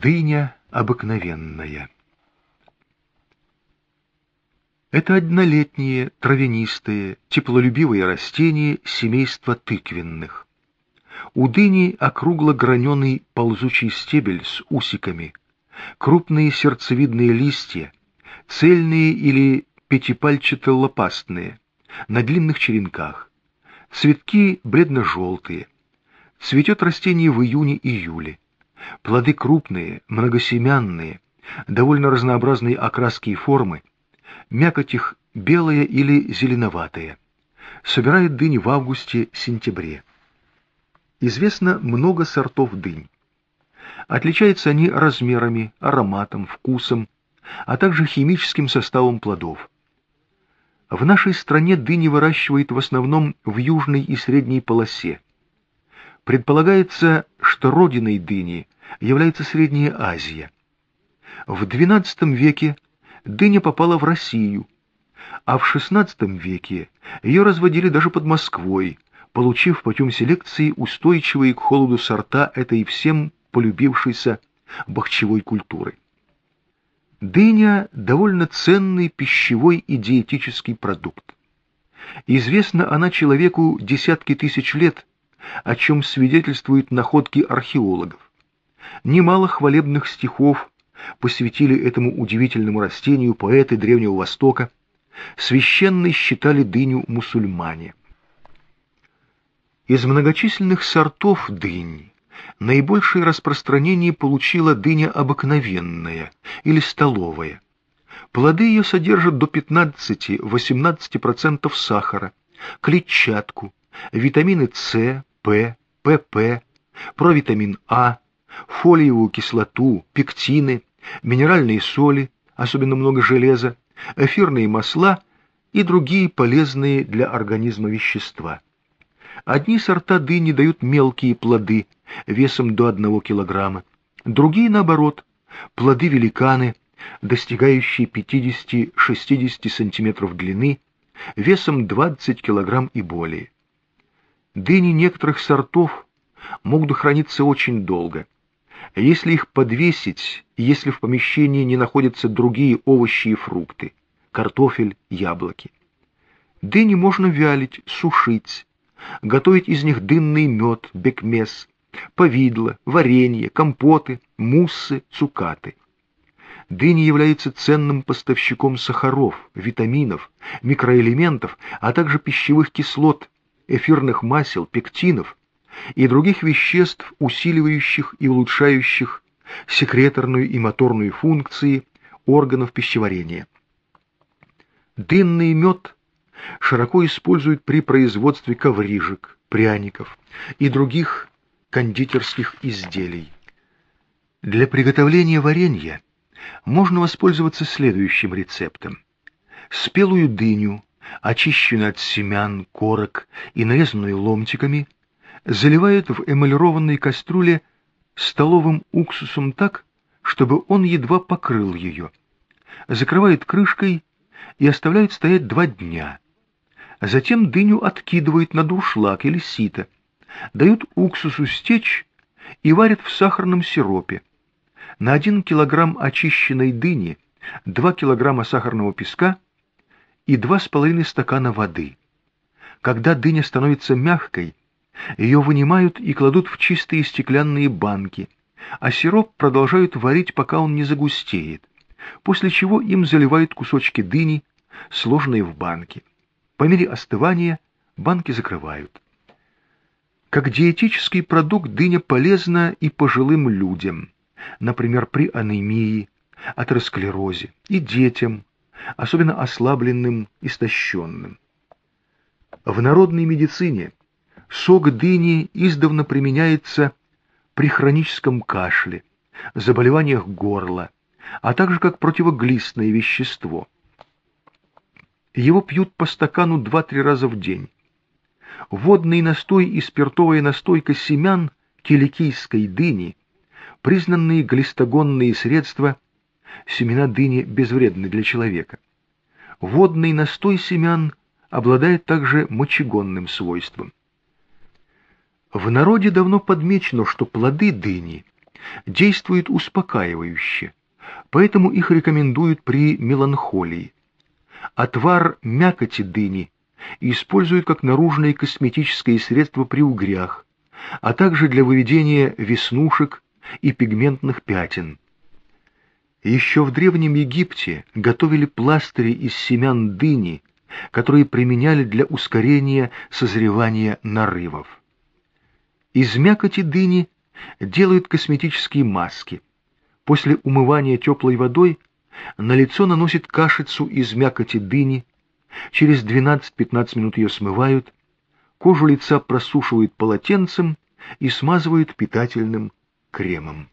Дыня обыкновенная. Это однолетние, травянистые, теплолюбивые растения семейства тыквенных. У дыни округло-граненый ползучий стебель с усиками, крупные сердцевидные листья, цельные или пятипальчато-лопастные, на длинных черенках. Цветки бледно-желтые. Цветет растение в июне-июле. Плоды крупные, многосемянные, довольно разнообразные окраски и формы, мякоть их белая или зеленоватая. Собирают дынь в августе-сентябре. Известно много сортов дынь. Отличаются они размерами, ароматом, вкусом, а также химическим составом плодов. В нашей стране дыни выращивают в основном в южной и средней полосе. Предполагается, что родиной дыни является Средняя Азия. В XII веке дыня попала в Россию, а в XVI веке ее разводили даже под Москвой, получив путем селекции устойчивые к холоду сорта этой всем полюбившейся бахчевой культуры. Дыня – довольно ценный пищевой и диетический продукт. Известна она человеку десятки тысяч лет, о чем свидетельствуют находки археологов. Немало хвалебных стихов посвятили этому удивительному растению поэты Древнего Востока, священной считали дыню мусульмане. Из многочисленных сортов дынь наибольшее распространение получила дыня обыкновенная или столовая. Плоды ее содержат до 15-18% сахара, клетчатку, витамины С, П, ПП, провитамин А, фолиевую кислоту, пектины, минеральные соли, особенно много железа, эфирные масла и другие полезные для организма вещества. Одни сорта дыни дают мелкие плоды весом до 1 килограмма, другие, наоборот, плоды-великаны, достигающие 50-60 сантиметров длины, весом 20 килограмм и более. Дыни некоторых сортов могут храниться очень долго. Если их подвесить, если в помещении не находятся другие овощи и фрукты, картофель, яблоки. Дыни можно вялить, сушить, готовить из них дынный мед, бекмес, повидло, варенье, компоты, муссы, цукаты. Дыни является ценным поставщиком сахаров, витаминов, микроэлементов, а также пищевых кислот, эфирных масел, пектинов и других веществ, усиливающих и улучшающих секреторную и моторную функции органов пищеварения. Дынный мед широко используют при производстве коврижек, пряников и других кондитерских изделий. Для приготовления варенья можно воспользоваться следующим рецептом. Спелую дыню, очищенную от семян, корок и нарезанную ломтиками, заливают в эмалированной кастрюле столовым уксусом так, чтобы он едва покрыл ее. Закрывают крышкой и оставляют стоять два дня. Затем дыню откидывают на дуршлаг или сито, дают уксусу стечь и варят в сахарном сиропе. На один килограмм очищенной дыни 2 килограмма сахарного песка и два с половиной стакана воды. Когда дыня становится мягкой, ее вынимают и кладут в чистые стеклянные банки, а сироп продолжают варить, пока он не загустеет, после чего им заливают кусочки дыни, сложенные в банки. По мере остывания банки закрывают. Как диетический продукт дыня полезна и пожилым людям, например, при анемии, атеросклерозе, и детям, особенно ослабленным, истощенным. В народной медицине сок дыни издавна применяется при хроническом кашле, заболеваниях горла, а также как противоглистное вещество. Его пьют по стакану 2-3 раза в день водный настой и спиртовая настойка семян киликийской дыни, признанные глистогонные средства, семена дыни безвредны для человека. Водный настой семян обладает также мочегонным свойством. В народе давно подмечено, что плоды дыни действуют успокаивающе, поэтому их рекомендуют при меланхолии. Отвар мякоти дыни используют как наружное косметическое средство при угрях, а также для выведения веснушек и пигментных пятен. Еще в Древнем Египте готовили пластыри из семян дыни, которые применяли для ускорения созревания нарывов. Из мякоти дыни делают косметические маски. После умывания теплой водой на лицо наносят кашицу из мякоти дыни, через 12-15 минут ее смывают, кожу лица просушивают полотенцем и смазывают питательным кремом.